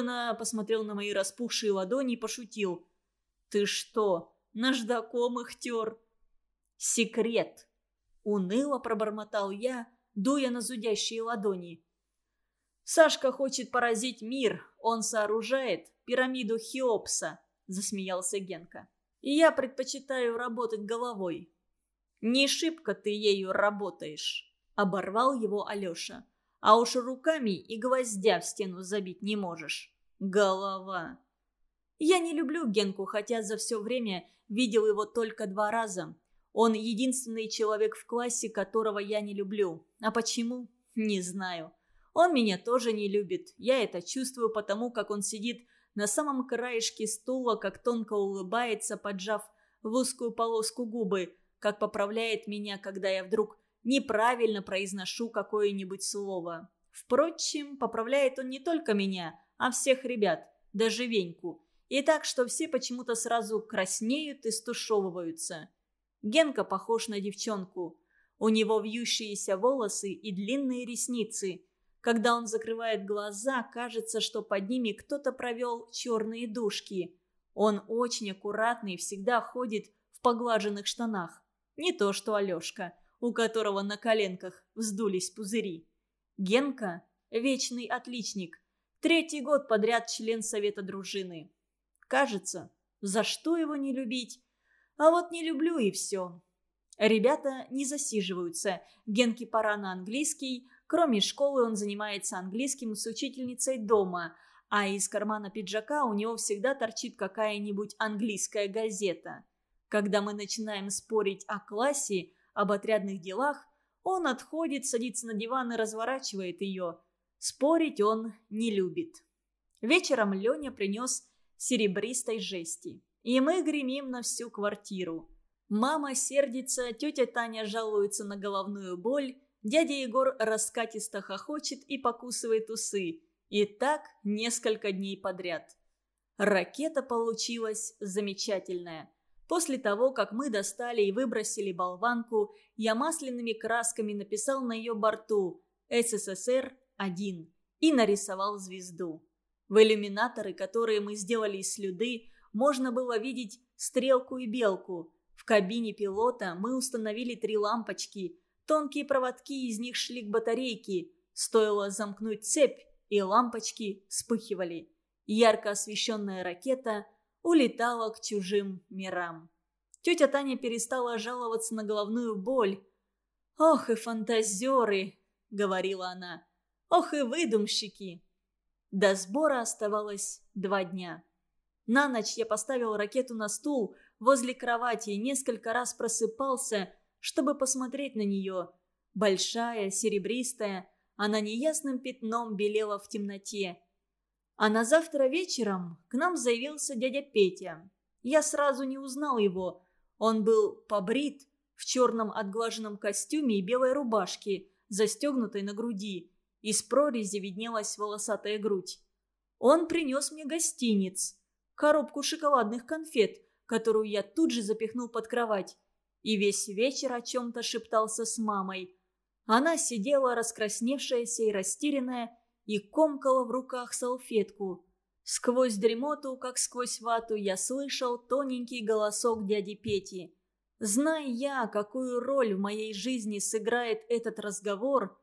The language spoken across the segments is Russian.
испуганно посмотрел на мои распухшие ладони и пошутил. «Ты что, наждаком их тер?» «Секрет!» — уныло пробормотал я, дуя на зудящие ладони. «Сашка хочет поразить мир, он сооружает пирамиду Хеопса», — засмеялся Генка. «И я предпочитаю работать головой». «Не шибко ты ею работаешь», — оборвал его Алеша. «А уж руками и гвоздя в стену забить не можешь. Голова». Я не люблю Генку, хотя за все время видел его только два раза. Он единственный человек в классе, которого я не люблю. А почему? Не знаю. Он меня тоже не любит. Я это чувствую потому, как он сидит на самом краешке стула, как тонко улыбается, поджав в узкую полоску губы, как поправляет меня, когда я вдруг неправильно произношу какое-нибудь слово. Впрочем, поправляет он не только меня, а всех ребят, даже Веньку. И так, что все почему-то сразу краснеют и стушевываются. Генка похож на девчонку. У него вьющиеся волосы и длинные ресницы. Когда он закрывает глаза, кажется, что под ними кто-то провел черные дужки. Он очень аккуратный и всегда ходит в поглаженных штанах. Не то что Алешка, у которого на коленках вздулись пузыри. Генка – вечный отличник. Третий год подряд член совета дружины. Кажется, за что его не любить? А вот не люблю и все. Ребята не засиживаются. Генке пора на английский. Кроме школы он занимается английским с учительницей дома. А из кармана пиджака у него всегда торчит какая-нибудь английская газета. Когда мы начинаем спорить о классе, об отрядных делах, он отходит, садится на диван и разворачивает ее. Спорить он не любит. Вечером Леня принес серебристой жести. И мы гремим на всю квартиру. Мама сердится, тетя Таня жалуется на головную боль, дядя Егор раскатисто хохочет и покусывает усы. И так несколько дней подряд. Ракета получилась замечательная. После того, как мы достали и выбросили болванку, я масляными красками написал на ее борту «СССР-1» и нарисовал звезду. В иллюминаторы, которые мы сделали из слюды, можно было видеть стрелку и белку. В кабине пилота мы установили три лампочки. Тонкие проводки из них шли к батарейке. Стоило замкнуть цепь, и лампочки вспыхивали. Ярко освещенная ракета улетала к чужим мирам. Тетя Таня перестала жаловаться на головную боль. «Ох и фантазеры!» — говорила она. «Ох и выдумщики!» До сбора оставалось два дня. На ночь я поставил ракету на стул возле кровати и несколько раз просыпался, чтобы посмотреть на нее. Большая, серебристая, она неясным пятном белела в темноте. А на завтра вечером к нам заявился дядя Петя. Я сразу не узнал его. Он был побрит, в черном отглаженном костюме и белой рубашке, застегнутой на груди. Из прорези виднелась волосатая грудь. Он принес мне гостиниц коробку шоколадных конфет, которую я тут же запихнул под кровать. И весь вечер о чем-то шептался с мамой. Она сидела раскрасневшаяся и растерянная и комкала в руках салфетку. Сквозь дремоту, как сквозь вату, я слышал тоненький голосок дяди Пети. Зная я, какую роль в моей жизни сыграет этот разговор,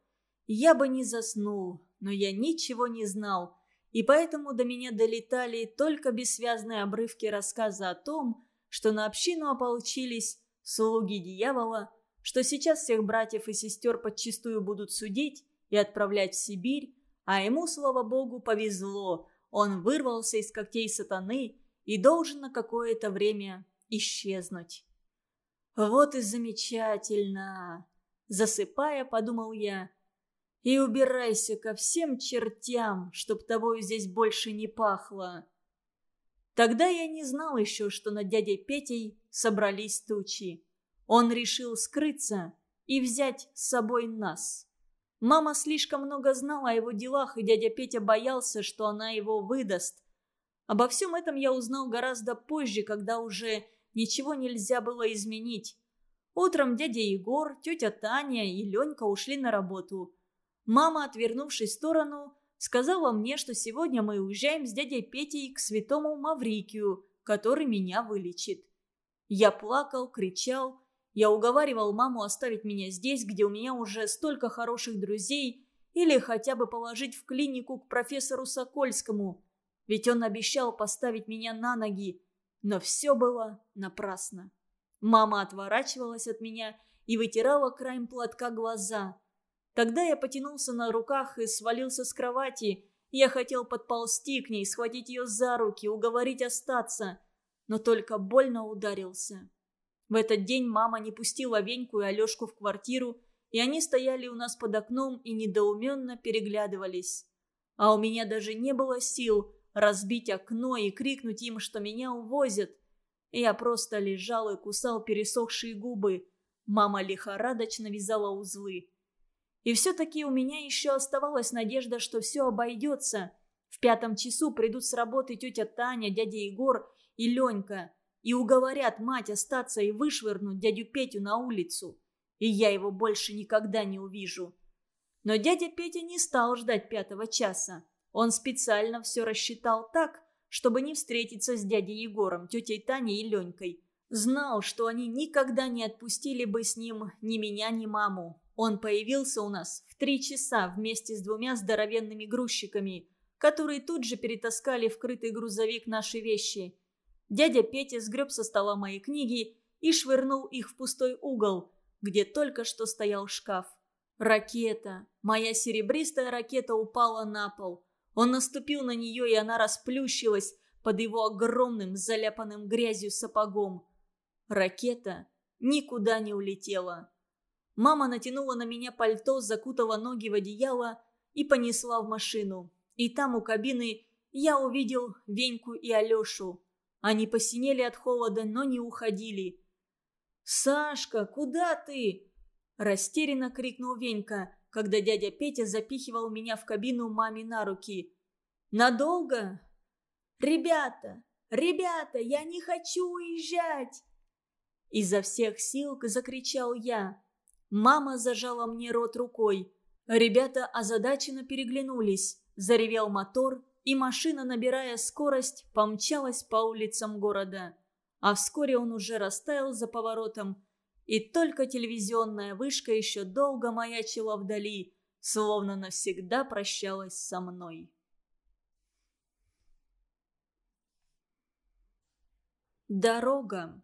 я бы не заснул, но я ничего не знал – и поэтому до меня долетали только бессвязные обрывки рассказа о том, что на общину ополчились слуги дьявола, что сейчас всех братьев и сестер подчистую будут судить и отправлять в Сибирь, а ему, слава богу, повезло, он вырвался из когтей сатаны и должен на какое-то время исчезнуть. «Вот и замечательно!» Засыпая, подумал я, и убирайся ко всем чертям, чтоб тобой здесь больше не пахло. Тогда я не знал еще, что над дядей Петей собрались тучи. Он решил скрыться и взять с собой нас. Мама слишком много знала о его делах, и дядя Петя боялся, что она его выдаст. Обо всем этом я узнал гораздо позже, когда уже ничего нельзя было изменить. Утром дядя Егор, тетя Таня и Ленька ушли на работу – Мама, отвернувшись в сторону, сказала мне, что сегодня мы уезжаем с дядей Петей к святому Маврикию, который меня вылечит. Я плакал, кричал. Я уговаривал маму оставить меня здесь, где у меня уже столько хороших друзей, или хотя бы положить в клинику к профессору Сокольскому, ведь он обещал поставить меня на ноги. Но все было напрасно. Мама отворачивалась от меня и вытирала краем платка глаза. Тогда я потянулся на руках и свалился с кровати. Я хотел подползти к ней, схватить ее за руки, уговорить остаться, но только больно ударился. В этот день мама не пустила Веньку и Алешку в квартиру, и они стояли у нас под окном и недоуменно переглядывались. А у меня даже не было сил разбить окно и крикнуть им, что меня увозят. Я просто лежал и кусал пересохшие губы. Мама лихорадочно вязала узлы. И все-таки у меня еще оставалась надежда, что все обойдется. В пятом часу придут с работы тетя Таня, дядя Егор и Ленька и уговорят мать остаться и вышвырнуть дядю Петю на улицу. И я его больше никогда не увижу. Но дядя Петя не стал ждать пятого часа. Он специально все рассчитал так, чтобы не встретиться с дядей Егором, тетей Таней и Ленькой. Знал, что они никогда не отпустили бы с ним ни меня, ни маму. Он появился у нас в три часа вместе с двумя здоровенными грузчиками, которые тут же перетаскали в крытый грузовик наши вещи. Дядя Петя сгреб со стола мои книги и швырнул их в пустой угол, где только что стоял шкаф. Ракета, моя серебристая ракета упала на пол. Он наступил на нее, и она расплющилась под его огромным, заляпанным грязью сапогом. Ракета никуда не улетела. Мама натянула на меня пальто, закутала ноги в одеяло и понесла в машину. И там у кабины я увидел Веньку и Алешу. Они посинели от холода, но не уходили. «Сашка, куда ты?» Растерянно крикнул Венька, когда дядя Петя запихивал меня в кабину маме на руки. «Надолго?» «Ребята, ребята, я не хочу уезжать!» Изо всех сил закричал я. Мама зажала мне рот рукой. Ребята озадаченно переглянулись. Заревел мотор, и машина, набирая скорость, помчалась по улицам города. А вскоре он уже растаял за поворотом, и только телевизионная вышка еще долго маячила вдали, словно навсегда прощалась со мной. Дорога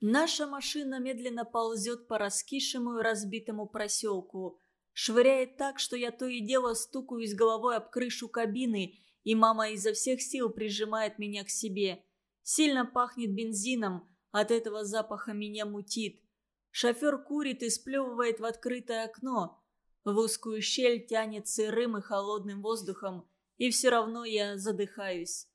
Наша машина медленно ползет по раскисшему и разбитому проселку. Швыряет так, что я то и дело стукаюсь головой об крышу кабины, и мама изо всех сил прижимает меня к себе. Сильно пахнет бензином, от этого запаха меня мутит. Шофер курит и сплевывает в открытое окно. В узкую щель тянет сырым и холодным воздухом, и все равно я задыхаюсь.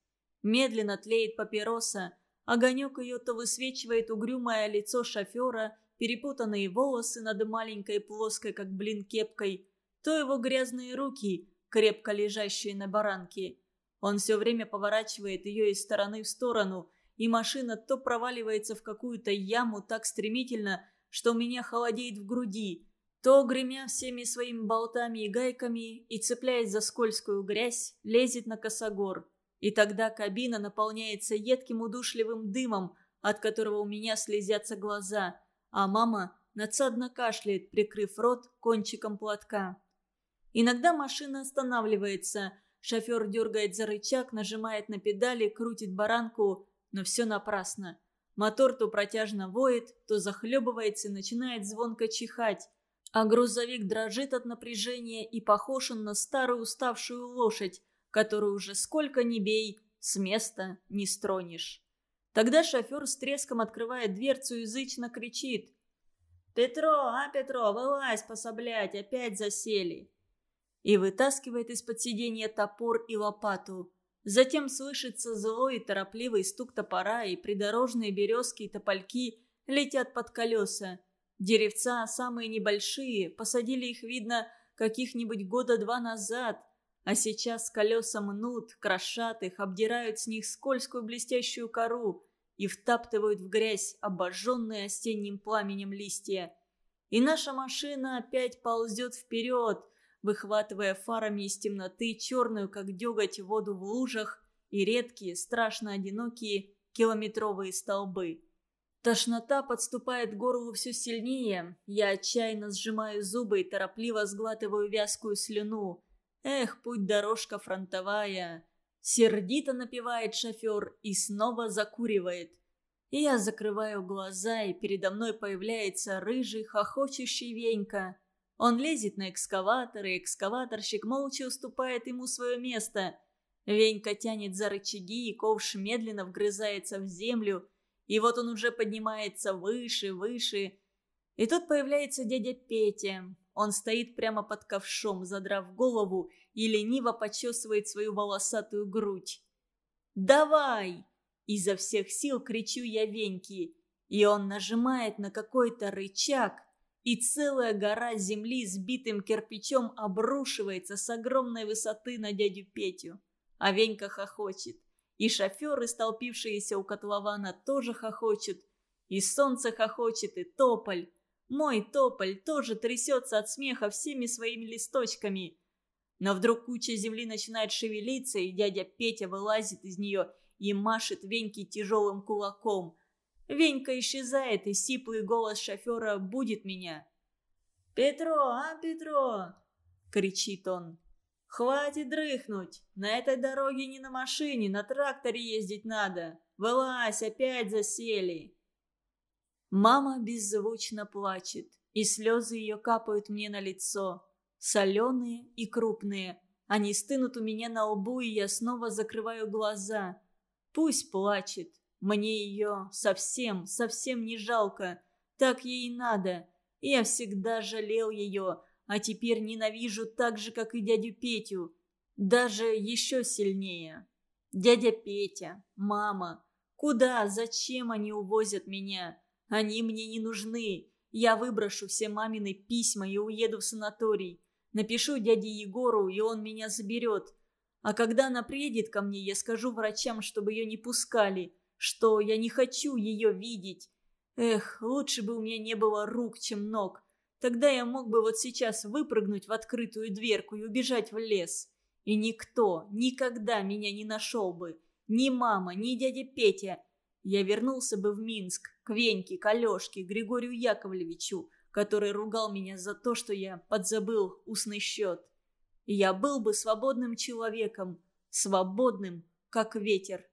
Медленно тлеет папироса, Огонек ее то высвечивает угрюмое лицо шофера, перепутанные волосы над маленькой плоской, как блин, кепкой, то его грязные руки, крепко лежащие на баранке. Он все время поворачивает ее из стороны в сторону, и машина то проваливается в какую-то яму так стремительно, что у меня холодеет в груди, то, гремя всеми своими болтами и гайками и цепляясь за скользкую грязь, лезет на косогор. И тогда кабина наполняется едким удушливым дымом, от которого у меня слезятся глаза, а мама надсадно кашляет, прикрыв рот кончиком платка. Иногда машина останавливается, шофер дергает за рычаг, нажимает на педали, крутит баранку, но все напрасно. Мотор то протяжно воет, то захлебывается и начинает звонко чихать, а грузовик дрожит от напряжения и похож он на старую уставшую лошадь, которую уже сколько ни бей, с места не стронешь. Тогда шофер с треском открывает дверцу и язычно кричит. «Петро, а, Петро, вылазь, пособлять, опять засели!» И вытаскивает из-под сиденья топор и лопату. Затем слышится злой и торопливый стук топора, и придорожные березки и топольки летят под колеса. Деревца самые небольшие, посадили их, видно, каких-нибудь года два назад – а сейчас колеса мнут, крошат их, обдирают с них скользкую блестящую кору и втаптывают в грязь обожженные осенним пламенем листья. И наша машина опять ползет вперед, выхватывая фарами из темноты черную, как деготь, воду в лужах и редкие, страшно одинокие километровые столбы. Тошнота подступает к горлу все сильнее. Я отчаянно сжимаю зубы и торопливо сглатываю вязкую слюну. Эх, путь-дорожка фронтовая. Сердито напевает шофер и снова закуривает. И я закрываю глаза, и передо мной появляется рыжий, хохочущий Венька. Он лезет на экскаватор, и экскаваторщик молча уступает ему свое место. Венька тянет за рычаги, и ковш медленно вгрызается в землю, и вот он уже поднимается выше, выше. И тут появляется дядя Петя. Он стоит прямо под ковшом, задрав голову, и лениво почесывает свою волосатую грудь. «Давай!» – изо всех сил кричу я Веньке. И он нажимает на какой-то рычаг, и целая гора земли с битым кирпичом обрушивается с огромной высоты на дядю Петю. А Венька хохочет. И шоферы, столпившиеся у котлована, тоже хохочут. И солнце хохочет, и тополь. Мой тополь тоже трясется от смеха всеми своими листочками. Но вдруг куча земли начинает шевелиться, и дядя Петя вылазит из нее и машет Веньке тяжелым кулаком. Венька исчезает, и сиплый голос шофера будет меня. «Петро, а, Петро!» — кричит он. «Хватит дрыхнуть! На этой дороге не на машине, на тракторе ездить надо! Вылазь, опять засели!» Мама беззвучно плачет, и слезы ее капают мне на лицо. Соленые и крупные. Они стынут у меня на лбу, и я снова закрываю глаза. Пусть плачет. Мне ее совсем, совсем не жалко. Так ей надо. Я всегда жалел ее, а теперь ненавижу так же, как и дядю Петю. Даже еще сильнее. Дядя Петя, мама. Куда, зачем они увозят меня? Они мне не нужны. Я выброшу все мамины письма и уеду в санаторий. Напишу дяде Егору, и он меня заберет. А когда она приедет ко мне, я скажу врачам, чтобы ее не пускали, что я не хочу ее видеть. Эх, лучше бы у меня не было рук, чем ног. Тогда я мог бы вот сейчас выпрыгнуть в открытую дверку и убежать в лес. И никто никогда меня не нашел бы. Ни мама, ни дядя Петя. Я вернулся бы в Минск, Веньке, к Алешке, Григорию Яковлевичу, который ругал меня за то, что я подзабыл устный счет. Я был бы свободным человеком, свободным, как ветер.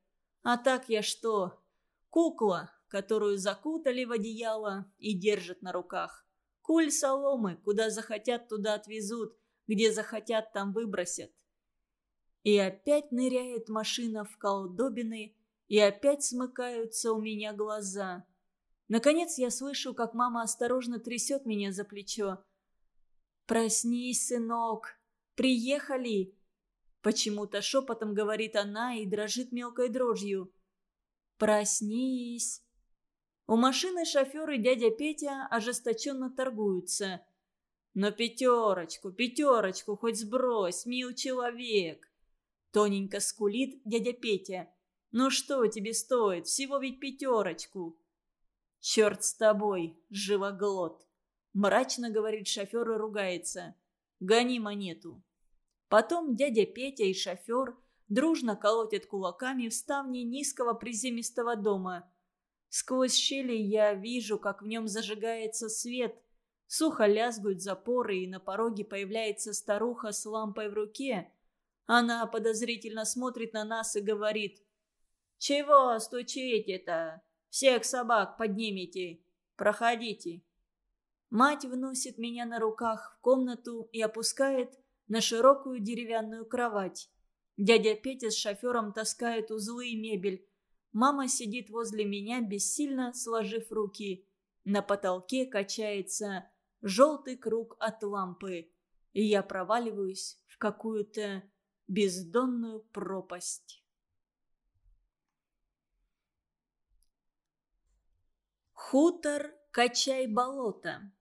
А так я что? Кукла, которую закутали в одеяло и держат на руках. Куль соломы, куда захотят, туда отвезут, где захотят, там выбросят. И опять ныряет машина в колдобины, и опять смыкаются у меня глаза. Наконец я слышу, как мама осторожно трясет меня за плечо. «Проснись, сынок! Приехали!» Почему-то шепотом говорит она и дрожит мелкой дрожью. «Проснись!» У машины шофер и дядя Петя ожесточенно торгуются. «Но пятерочку, пятерочку хоть сбрось, мил человек!» Тоненько скулит дядя Петя. «Ну что тебе стоит? Всего ведь пятерочку!» «Черт с тобой, живоглот!» Мрачно говорит шофер и ругается. «Гони монету!» Потом дядя Петя и шофер дружно колотят кулаками в ставни низкого приземистого дома – Сквозь щели я вижу, как в нем зажигается свет. Сухо лязгают запоры, и на пороге появляется старуха с лампой в руке. Она подозрительно смотрит на нас и говорит. «Чего стучите-то? Всех собак поднимите. Проходите». Мать вносит меня на руках в комнату и опускает на широкую деревянную кровать. Дядя Петя с шофером таскает узлы и мебель. Мама сидит возле меня, бессильно сложив руки. На потолке качается желтый круг от лампы, и я проваливаюсь в какую-то бездонную пропасть. Хутор Качай-болото.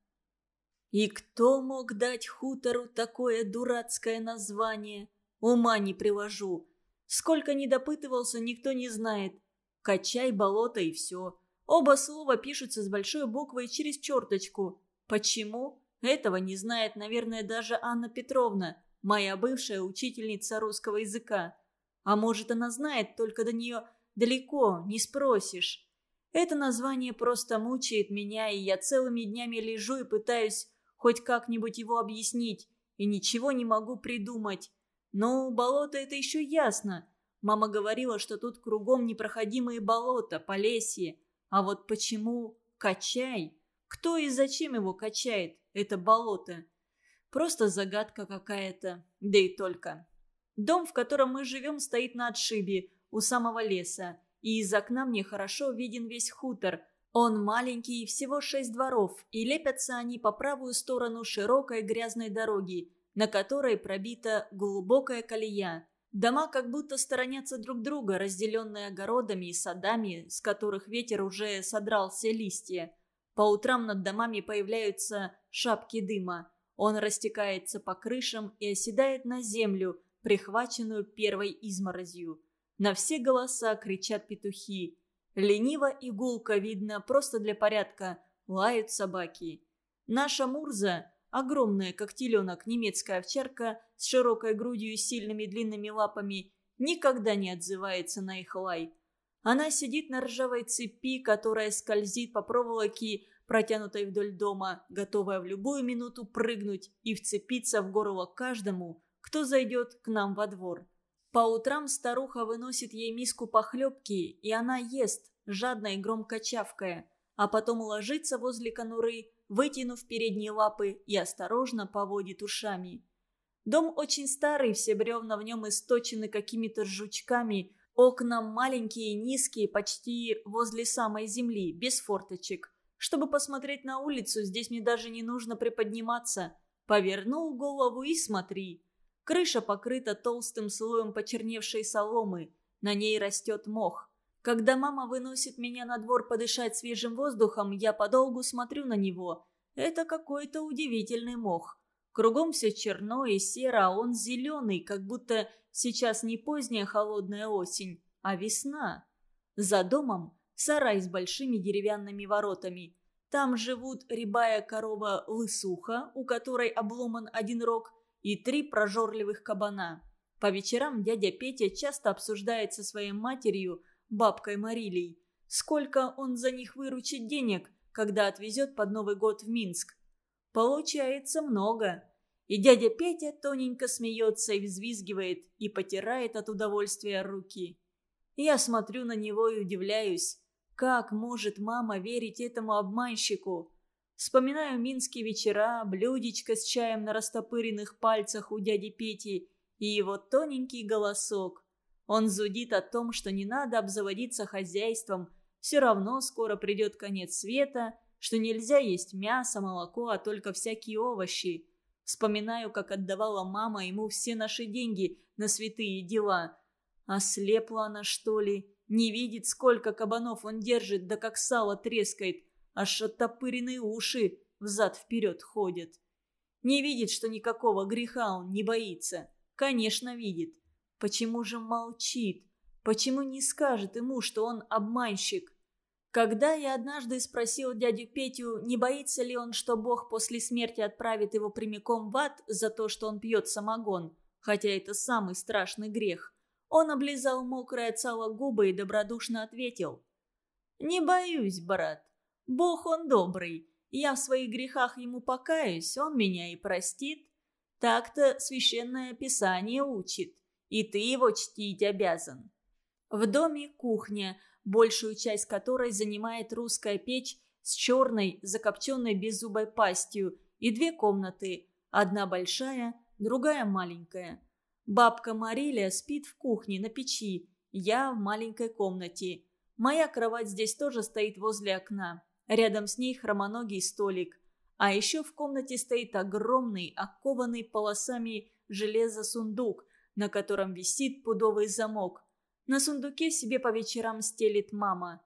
И кто мог дать хутору такое дурацкое название? Ума не приложу. Сколько не допытывался, никто не знает. Качай болото и все. Оба слова пишутся с большой буквой через черточку. Почему? Этого не знает, наверное, даже Анна Петровна, моя бывшая учительница русского языка. А может, она знает, только до нее далеко, не спросишь. Это название просто мучает меня, и я целыми днями лежу и пытаюсь хоть как-нибудь его объяснить, и ничего не могу придумать. Но болото это еще ясно. Мама говорила, что тут кругом непроходимые болота, полесье. А вот почему качай? Кто и зачем его качает, это болото? Просто загадка какая-то, да и только. Дом, в котором мы живем, стоит на отшибе, у самого леса, и из окна мне хорошо виден весь хутор. Он маленький, всего шесть дворов, и лепятся они по правую сторону широкой грязной дороги, на которой пробита глубокая колея. Дома как будто сторонятся друг друга, разделенные огородами и садами, с которых ветер уже содрал все листья. По утрам над домами появляются шапки дыма. Он растекается по крышам и оседает на землю, прихваченную первой изморозью. На все голоса кричат петухи. Лениво и гулко видно, просто для порядка, лают собаки. Наша Мурза, огромная, как теленок, немецкая овчарка с широкой грудью и сильными длинными лапами, никогда не отзывается на их лай. Она сидит на ржавой цепи, которая скользит по проволоке, протянутой вдоль дома, готовая в любую минуту прыгнуть и вцепиться в горло каждому, кто зайдет к нам во двор. По утрам старуха выносит ей миску похлебки, и она ест, жадно и громко чавкая, а потом ложится возле конуры, вытянув передние лапы и осторожно поводит ушами. Дом очень старый, все бревна в нем источены какими-то жучками, окна маленькие, низкие, почти возле самой земли, без форточек. Чтобы посмотреть на улицу, здесь мне даже не нужно приподниматься. Повернул голову и смотри. Крыша покрыта толстым слоем почерневшей соломы. На ней растет мох. Когда мама выносит меня на двор подышать свежим воздухом, я подолгу смотрю на него. Это какой-то удивительный мох. Кругом все черно и серо, а он зеленый, как будто сейчас не поздняя холодная осень, а весна. За домом сарай с большими деревянными воротами. Там живут рябая корова Лысуха, у которой обломан один рог, и три прожорливых кабана. По вечерам дядя Петя часто обсуждает со своей матерью, бабкой Марилей, сколько он за них выручит денег, когда отвезет под Новый год в Минск. Получается много. И дядя Петя тоненько смеется и взвизгивает, и потирает от удовольствия руки. Я смотрю на него и удивляюсь, как может мама верить этому обманщику? Вспоминаю минские вечера, блюдечко с чаем на растопыренных пальцах у дяди Пети и его тоненький голосок. Он зудит о том, что не надо обзаводиться хозяйством, все равно скоро придет конец света, что нельзя есть мясо, молоко, а только всякие овощи. Вспоминаю, как отдавала мама ему все наши деньги на святые дела. Ослепла она, что ли? Не видит, сколько кабанов он держит, да как сало трескает аж оттопыренные уши взад-вперед ходят. Не видит, что никакого греха он не боится. Конечно, видит. Почему же молчит? Почему не скажет ему, что он обманщик? Когда я однажды спросил дядю Петю, не боится ли он, что Бог после смерти отправит его прямиком в ад за то, что он пьет самогон, хотя это самый страшный грех, он облизал мокрое от сала губы и добродушно ответил. «Не боюсь, брат. Бог он добрый. Я в своих грехах ему покаюсь, он меня и простит. Так-то священное писание учит, и ты его чтить обязан. В доме кухня, большую часть которой занимает русская печь с черной, закопченной беззубой пастью, и две комнаты, одна большая, другая маленькая. Бабка Марилия спит в кухне на печи, я в маленькой комнате. Моя кровать здесь тоже стоит возле окна. Рядом с ней хромоногий столик. А еще в комнате стоит огромный, окованный полосами железа сундук, на котором висит пудовый замок. На сундуке себе по вечерам стелит мама.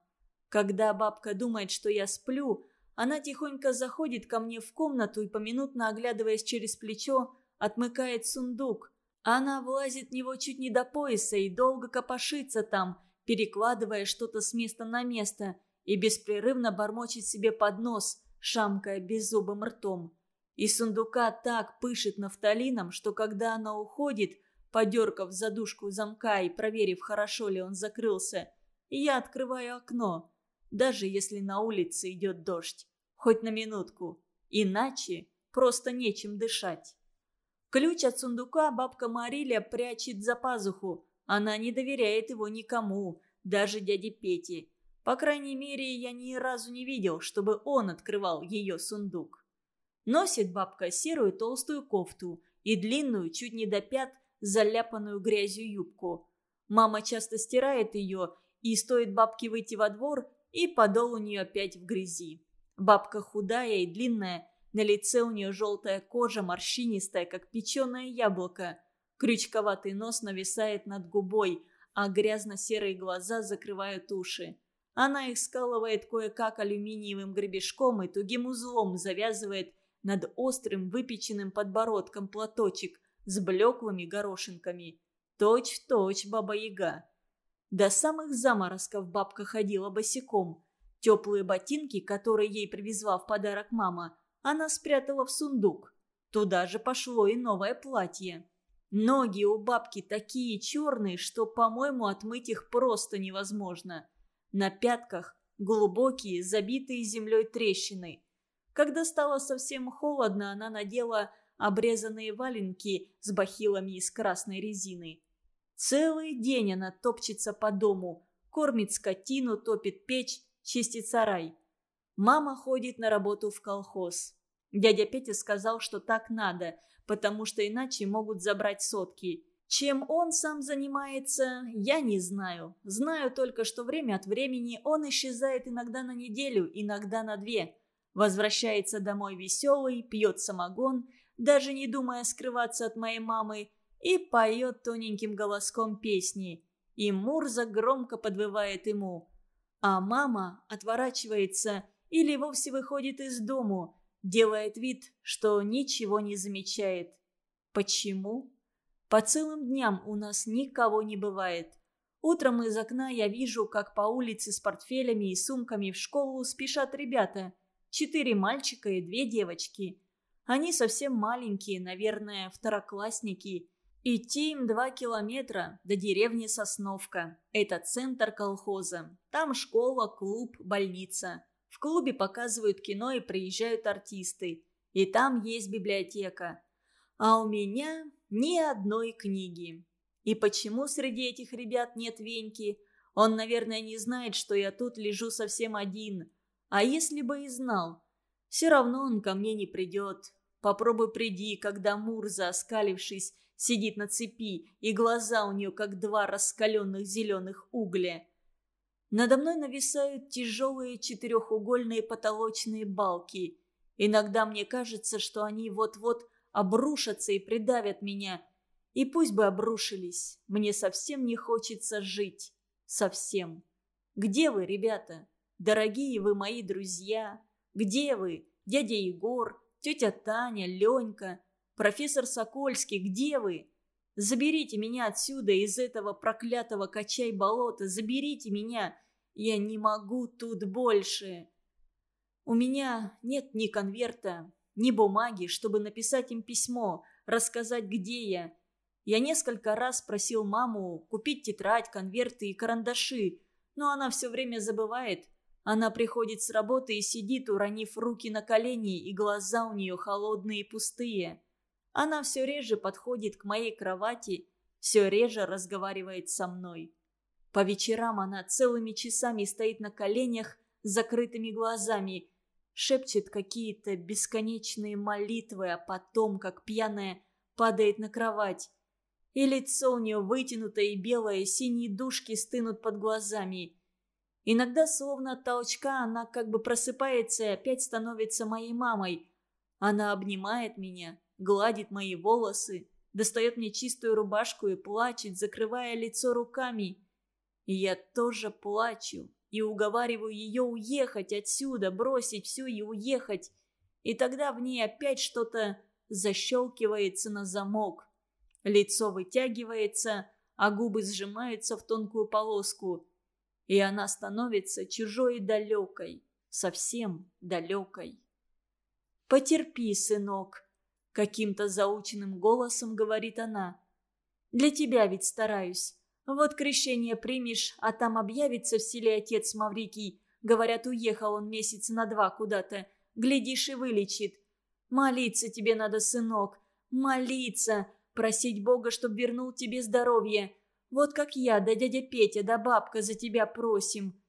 Когда бабка думает, что я сплю, она тихонько заходит ко мне в комнату и, поминутно оглядываясь через плечо, отмыкает сундук. Она влазит в него чуть не до пояса и долго копошится там, перекладывая что-то с места на место – и беспрерывно бормочет себе под нос, шамкая беззубым ртом. Из сундука так пышет нафталином, что когда она уходит, подергав задушку замка и проверив, хорошо ли он закрылся, я открываю окно, даже если на улице идет дождь, хоть на минутку. Иначе просто нечем дышать. Ключ от сундука бабка Марилия прячет за пазуху. Она не доверяет его никому, даже дяде Пете. По крайней мере, я ни разу не видел, чтобы он открывал ее сундук. Носит бабка серую толстую кофту и длинную, чуть не до пят, заляпанную грязью юбку. Мама часто стирает ее, и стоит бабке выйти во двор, и подол у нее опять в грязи. Бабка худая и длинная, на лице у нее желтая кожа, морщинистая, как печеное яблоко. Крючковатый нос нависает над губой, а грязно-серые глаза закрывают уши. Она их скалывает кое-как алюминиевым гребешком и тугим узлом завязывает над острым выпеченным подбородком платочек с блеклыми горошинками. Точь-в-точь баба-яга. До самых заморозков бабка ходила босиком. Теплые ботинки, которые ей привезла в подарок мама, она спрятала в сундук. Туда же пошло и новое платье. Ноги у бабки такие черные, что, по-моему, отмыть их просто невозможно. На пятках глубокие, забитые землей трещины. Когда стало совсем холодно, она надела обрезанные валенки с бахилами из красной резины. Целый день она топчется по дому, кормит скотину, топит печь, чистит сарай. Мама ходит на работу в колхоз. Дядя Петя сказал, что так надо, потому что иначе могут забрать сотки. Чем он сам занимается, я не знаю. Знаю только, что время от времени он исчезает иногда на неделю, иногда на две. Возвращается домой веселый, пьет самогон, даже не думая скрываться от моей мамы, и поет тоненьким голоском песни. И Мурза громко подвывает ему. А мама отворачивается или вовсе выходит из дому, делает вид, что ничего не замечает. Почему? По целым дням у нас никого не бывает. Утром из окна я вижу, как по улице с портфелями и сумками в школу спешат ребята. Четыре мальчика и две девочки. Они совсем маленькие, наверное, второклассники. Идти им два километра до деревни Сосновка. Это центр колхоза. Там школа, клуб, больница. В клубе показывают кино и приезжают артисты. И там есть библиотека. А у меня ни одной книги. И почему среди этих ребят нет Веньки? Он, наверное, не знает, что я тут лежу совсем один. А если бы и знал? Все равно он ко мне не придет. Попробуй приди, когда Мурза, оскалившись, сидит на цепи, и глаза у нее как два раскаленных зеленых угля. Надо мной нависают тяжелые четырехугольные потолочные балки. Иногда мне кажется, что они вот-вот обрушатся и придавят меня. И пусть бы обрушились, мне совсем не хочется жить. Совсем. Где вы, ребята? Дорогие вы мои друзья. Где вы, дядя Егор, тетя Таня, Ленька? «Профессор Сокольский, где вы? Заберите меня отсюда, из этого проклятого качай-болота, заберите меня! Я не могу тут больше!» У меня нет ни конверта, ни бумаги, чтобы написать им письмо, рассказать, где я. Я несколько раз просил маму купить тетрадь, конверты и карандаши, но она все время забывает. Она приходит с работы и сидит, уронив руки на колени, и глаза у нее холодные и пустые. Она все реже подходит к моей кровати, все реже разговаривает со мной. По вечерам она целыми часами стоит на коленях с закрытыми глазами, шепчет какие-то бесконечные молитвы, а потом, как пьяная, падает на кровать. И лицо у нее вытянутое и белое, синие дужки стынут под глазами. Иногда, словно от толчка, она как бы просыпается и опять становится моей мамой. Она обнимает меня, гладит мои волосы, достает мне чистую рубашку и плачет, закрывая лицо руками. И я тоже плачу и уговариваю ее уехать отсюда, бросить все и уехать. И тогда в ней опять что-то защелкивается на замок. Лицо вытягивается, а губы сжимаются в тонкую полоску. И она становится чужой и далекой, совсем далекой. Потерпи, сынок», — каким-то заученным голосом говорит она. «Для тебя ведь стараюсь. Вот крещение примешь, а там объявится в селе отец Маврикий. Говорят, уехал он месяц на два куда-то. Глядишь и вылечит. Молиться тебе надо, сынок. Молиться. Просить Бога, чтоб вернул тебе здоровье. Вот как я, да дядя Петя, да бабка за тебя просим.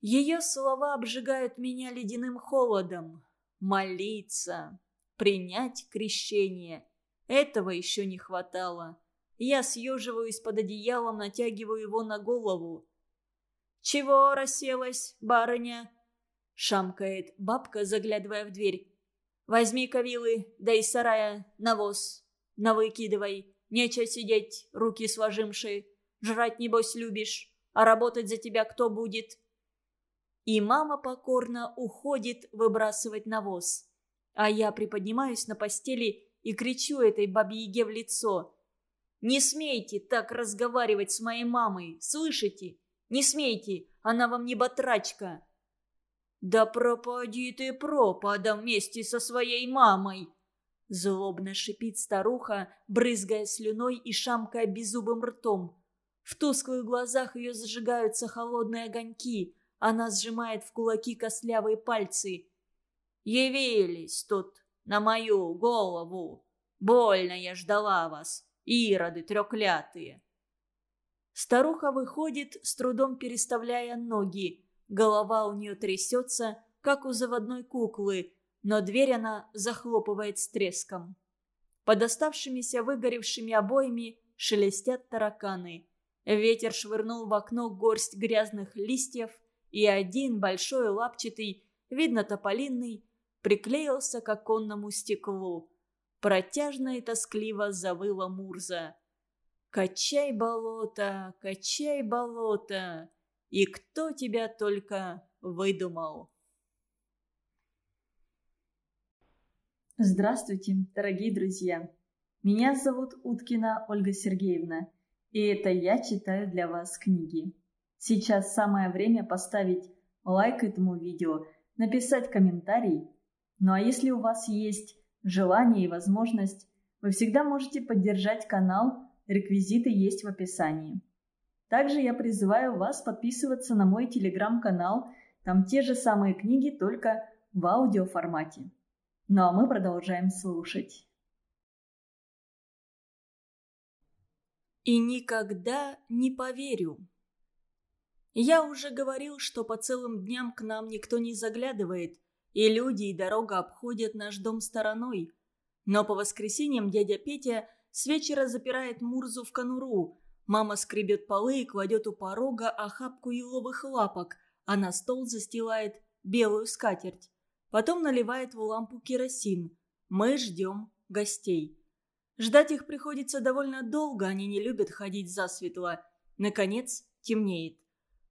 Ее слова обжигают меня ледяным холодом. Молиться. Принять крещение. Этого еще не хватало. Я съеживаюсь под одеялом, натягиваю его на голову. «Чего расселась, барыня?» Шамкает бабка, заглядывая в дверь. «Возьми-ка вилы, да из сарая навоз. Навыкидывай. Нечего сидеть, руки сложимшие. Жрать, небось, любишь. А работать за тебя кто будет?» И мама покорно уходит выбрасывать навоз. А я приподнимаюсь на постели и кричу этой бабе-яге в лицо. «Не смейте так разговаривать с моей мамой, слышите? Не смейте, она вам не батрачка!» «Да пропади ты пропадом вместе со своей мамой!» Злобно шипит старуха, брызгая слюной и шамкая беззубым ртом. В тусклых глазах ее зажигаются холодные огоньки. Она сжимает в кулаки костлявые пальцы. «Явились тут на мою голову! Больно я ждала вас, ироды трёклятые!» Старуха выходит, с трудом переставляя ноги. Голова у нее трясется, как у заводной куклы, но дверь она захлопывает с треском. Под оставшимися выгоревшими обоями шелестят тараканы. Ветер швырнул в окно горсть грязных листьев, и один большой лапчатый, видно тополинный, приклеился к оконному стеклу. Протяжно и тоскливо завыла Мурза. «Качай болото, качай болото, и кто тебя только выдумал?» Здравствуйте, дорогие друзья! Меня зовут Уткина Ольга Сергеевна, и это я читаю для вас книги. Сейчас самое время поставить лайк этому видео, написать комментарий. Ну а если у вас есть желание и возможность, вы всегда можете поддержать канал, реквизиты есть в описании. Также я призываю вас подписываться на мой телеграм-канал, там те же самые книги, только в аудиоформате. Ну а мы продолжаем слушать. И никогда не поверю. Я уже говорил, что по целым дням к нам никто не заглядывает, и люди и дорога обходят наш дом стороной. Но по воскресеньям дядя Петя с вечера запирает Мурзу в конуру. Мама скребет полы и кладет у порога охапку еловых лапок, а на стол застилает белую скатерть. Потом наливает в лампу керосин. Мы ждем гостей. Ждать их приходится довольно долго, они не любят ходить засветло. Наконец, темнеет.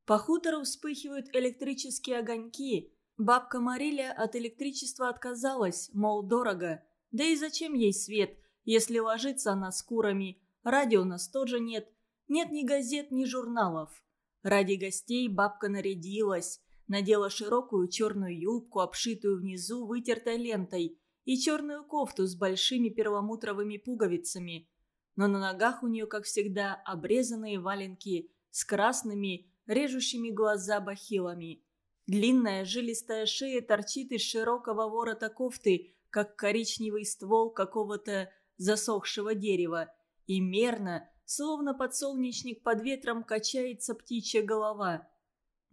По хутору вспыхивают электрические огоньки. Бабка Мариля от электричества отказалась, мол, дорого. Да и зачем ей свет, если ложится она с курами? Радио у нас тоже нет. Нет ни газет, ни журналов. Ради гостей бабка нарядилась надела широкую черную юбку, обшитую внизу вытертой лентой, и черную кофту с большими перламутровыми пуговицами. Но на ногах у нее, как всегда, обрезанные валенки с красными, режущими глаза бахилами. Длинная жилистая шея торчит из широкого ворота кофты, как коричневый ствол какого-то засохшего дерева, и мерно, словно подсолнечник под ветром, качается птичья голова –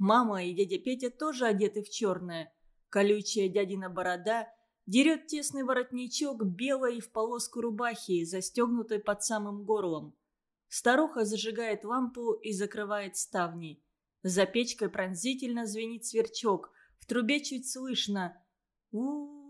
Мама и дядя Петя тоже одеты в черное. Колючая дядина борода дерет тесный воротничок белой в полоску рубахи, застегнутой под самым горлом. Старуха зажигает лампу и закрывает ставни. За печкой пронзительно звенит сверчок. В трубе чуть слышно у,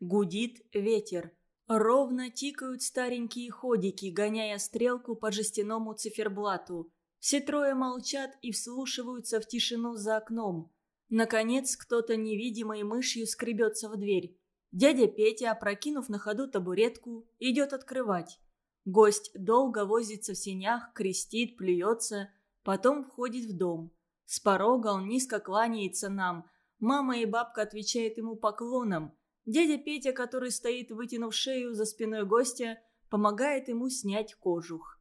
Гудит ветер. Ровно тикают старенькие ходики, гоняя стрелку по жестяному циферблату. Все трое молчат и вслушиваются в тишину за окном. Наконец, кто-то невидимой мышью скребется в дверь. Дядя Петя, опрокинув на ходу табуретку, идет открывать. Гость долго возится в сенях, крестит, плюется, потом входит в дом. С порога он низко кланяется нам, Мама и бабка отвечают ему поклоном. Дядя Петя, который стоит, вытянув шею за спиной гостя, помогает ему снять кожух.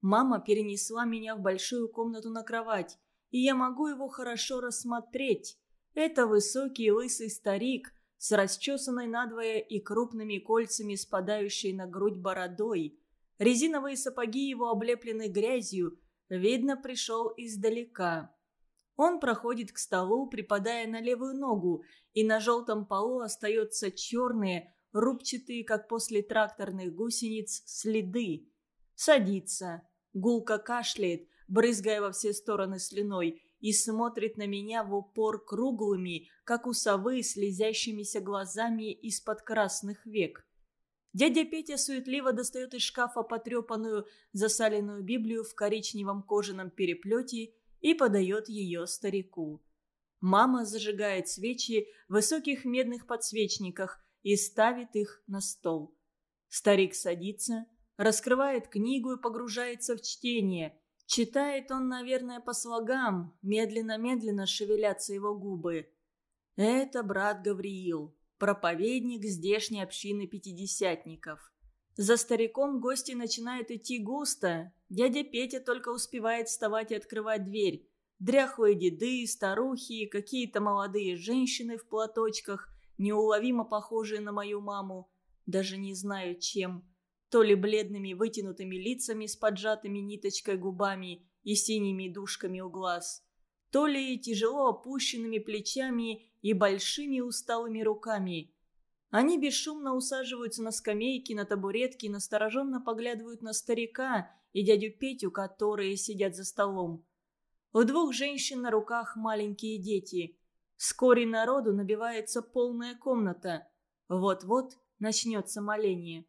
Мама перенесла меня в большую комнату на кровать, и я могу его хорошо рассмотреть. Это высокий лысый старик с расчесанной надвое и крупными кольцами, спадающей на грудь бородой. Резиновые сапоги его облеплены грязью, видно, пришел издалека. Он проходит к столу, припадая на левую ногу, и на желтом полу остаются черные, рубчатые, как после тракторных гусениц, следы. Садится, гулко кашляет, брызгая во все стороны слюной, и смотрит на меня в упор круглыми, как у совы, слезящимися глазами из-под красных век. Дядя Петя суетливо достает из шкафа потрепанную засаленную Библию в коричневом кожаном переплете и подает ее старику. Мама зажигает свечи в высоких медных подсвечниках и ставит их на стол. Старик садится, раскрывает книгу и погружается в чтение. Читает он, наверное, по слогам, медленно-медленно шевелятся его губы. Это брат Гавриил, проповедник здешней общины пятидесятников. За стариком гости начинают идти густо. Дядя Петя только успевает вставать и открывать дверь. Дряхлые деды, старухи, какие-то молодые женщины в платочках, неуловимо похожие на мою маму. Даже не знаю, чем. То ли бледными вытянутыми лицами с поджатыми ниточкой губами и синими дужками у глаз, то ли тяжело опущенными плечами и большими усталыми руками. Они бесшумно усаживаются на скамейки, на табуретки, настороженно поглядывают на старика и дядю Петю, которые сидят за столом. У двух женщин на руках маленькие дети. Вскоре народу набивается полная комната. Вот-вот начнется моление.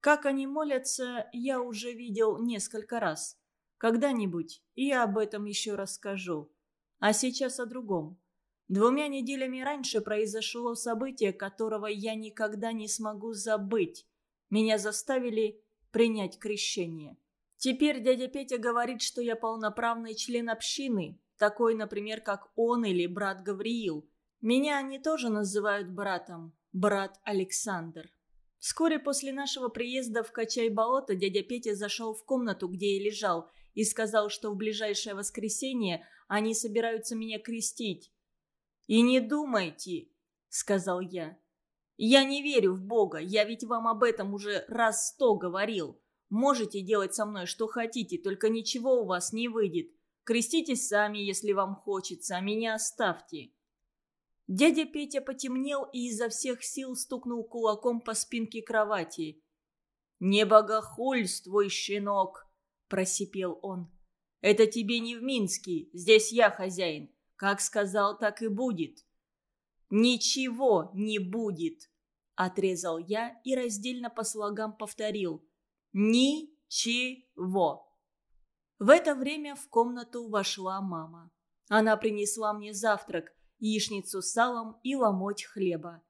Как они молятся, я уже видел несколько раз. Когда-нибудь я об этом еще расскажу. А сейчас о другом. Двумя неделями раньше произошло событие, которого я никогда не смогу забыть. Меня заставили принять крещение. Теперь дядя Петя говорит, что я полноправный член общины, такой, например, как он или брат Гавриил. Меня они тоже называют братом, брат Александр. Вскоре после нашего приезда в Качай-болото дядя Петя зашел в комнату, где я лежал, и сказал, что в ближайшее воскресенье они собираются меня крестить. «И не думайте», — сказал я. «Я не верю в Бога, я ведь вам об этом уже раз сто говорил. Можете делать со мной что хотите, только ничего у вас не выйдет. Креститесь сами, если вам хочется, а меня оставьте». Дядя Петя потемнел и изо всех сил стукнул кулаком по спинке кровати. «Не богохульствуй, щенок!» – просипел он. «Это тебе не в Минске, здесь я хозяин. Как сказал, так и будет». «Ничего не будет!» – отрезал я и раздельно по слогам повторил. «Ничего!» В это время в комнату вошла мама. Она принесла мне завтрак, яичницу с салом и ломоть хлеба.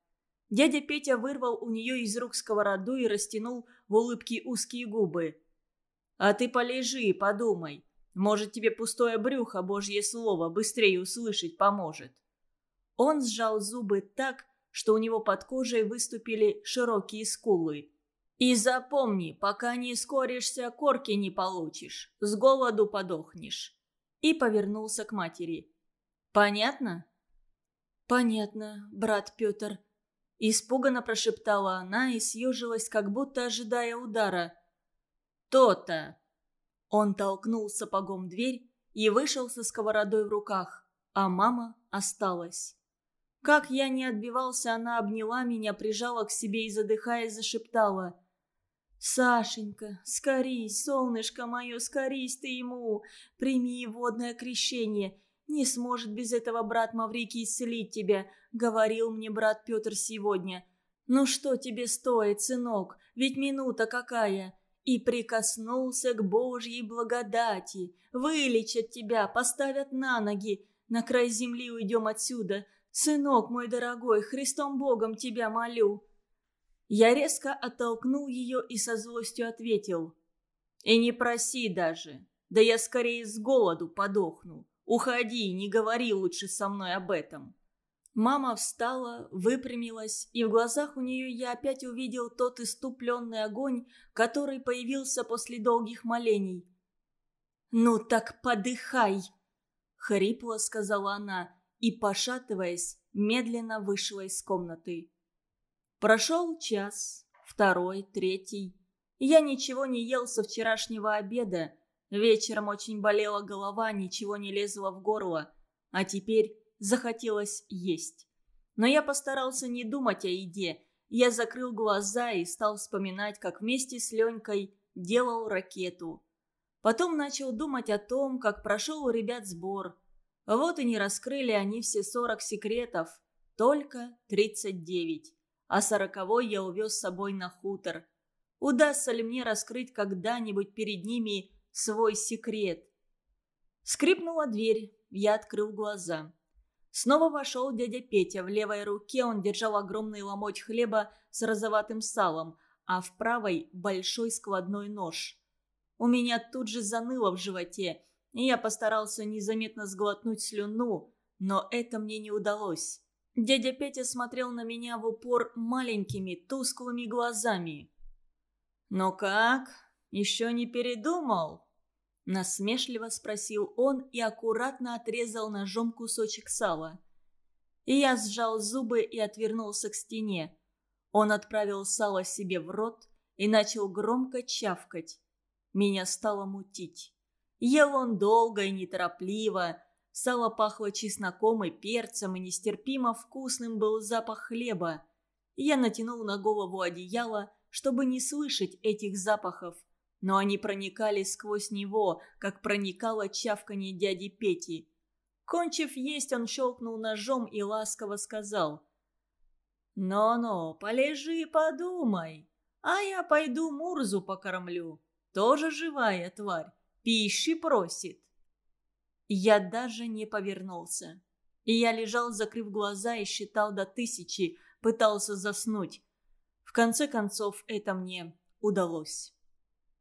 Дядя Петя вырвал у нее из рук сковороду и растянул в улыбке узкие губы. «А ты полежи и подумай. Может, тебе пустое брюхо, божье слово, быстрее услышать поможет». Он сжал зубы так, что у него под кожей выступили широкие скулы. И запомни, пока не скоришься, корки не получишь. С голоду подохнешь. И повернулся к матери. Понятно? Понятно, брат Петр. Испуганно прошептала она и съежилась, как будто ожидая удара. То-то. Он толкнул сапогом дверь и вышел со сковородой в руках, а мама осталась. Как я не отбивался, она обняла меня, прижала к себе и, задыхаясь, зашептала. «Сашенька, скорись, солнышко мое, скорись ты ему! Прими водное крещение! Не сможет без этого брат Маврикий исцелить тебя, говорил мне брат Петр сегодня. Ну что тебе стоит, сынок, ведь минута какая!» И прикоснулся к Божьей благодати. Вылечат тебя, поставят на ноги. На край земли уйдем отсюда. Сынок мой дорогой, Христом Богом тебя молю. Я резко оттолкнул ее и со злостью ответил. «И не проси даже. Да я скорее с голоду подохну. Уходи, не говори лучше со мной об этом». Мама встала, выпрямилась, и в глазах у нее я опять увидел тот иступленный огонь, который появился после долгих молений. «Ну так подыхай!» — хрипло сказала она и, пошатываясь, медленно вышла из комнаты. Прошел час, второй, третий. Я ничего не ел со вчерашнего обеда. Вечером очень болела голова, ничего не лезло в горло. А теперь захотелось есть. Но я постарался не думать о еде. Я закрыл глаза и стал вспоминать, как вместе с Ленькой делал ракету. Потом начал думать о том, как прошел у ребят сбор. Вот и не раскрыли они все 40 секретов, только 39. А сороковой я увез с собой на хутор. Удастся ли мне раскрыть когда-нибудь перед ними свой секрет? Скрипнула дверь, я открыл глаза. Снова вошел дядя Петя. В левой руке он держал огромный ломоть хлеба с розоватым салом, а в правой – большой складной нож. У меня тут же заныло в животе, и я постарался незаметно сглотнуть слюну, но это мне не удалось. Дядя Петя смотрел на меня в упор маленькими, тусклыми глазами. «Ну как? Еще не передумал?» Насмешливо спросил он и аккуратно отрезал ножом кусочек сала. И я сжал зубы и отвернулся к стене. Он отправил сало себе в рот и начал громко чавкать. Меня стало мутить. Ел он долго и неторопливо. Сало пахло чесноком и перцем, и нестерпимо вкусным был запах хлеба. Я натянул на голову одеяло, чтобы не слышать этих запахов – но они проникали сквозь него, как проникало чавканье дяди Пети. Кончив есть, он щелкнул ножом и ласково сказал. «Но-но, полежи и подумай, а я пойду Мурзу покормлю. Тоже живая тварь, пищи просит». Я даже не повернулся. И я лежал, закрыв глаза, и считал до тысячи, пытался заснуть. В конце концов, это мне удалось.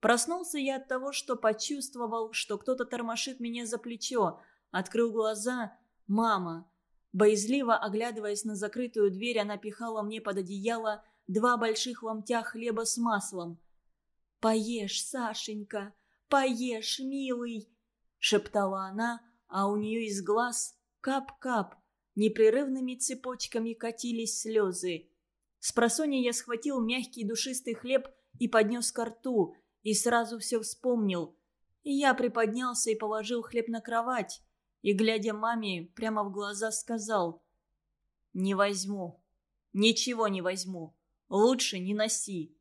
Проснулся я от того, что почувствовал, что кто-то тормошит меня за плечо. Открыл глаза. Мама. Боязливо оглядываясь на закрытую дверь, она пихала мне под одеяло два больших ломтя хлеба с маслом. «Поешь, Сашенька, поешь, милый!» — шептала она, а у нее из глаз кап-кап, непрерывными цепочками катились слезы. С просонья я схватил мягкий душистый хлеб и поднес ко рту, и сразу все вспомнил. И я приподнялся и положил хлеб на кровать, и, глядя маме, прямо в глаза сказал «Не возьму, ничего не возьму, лучше не носи».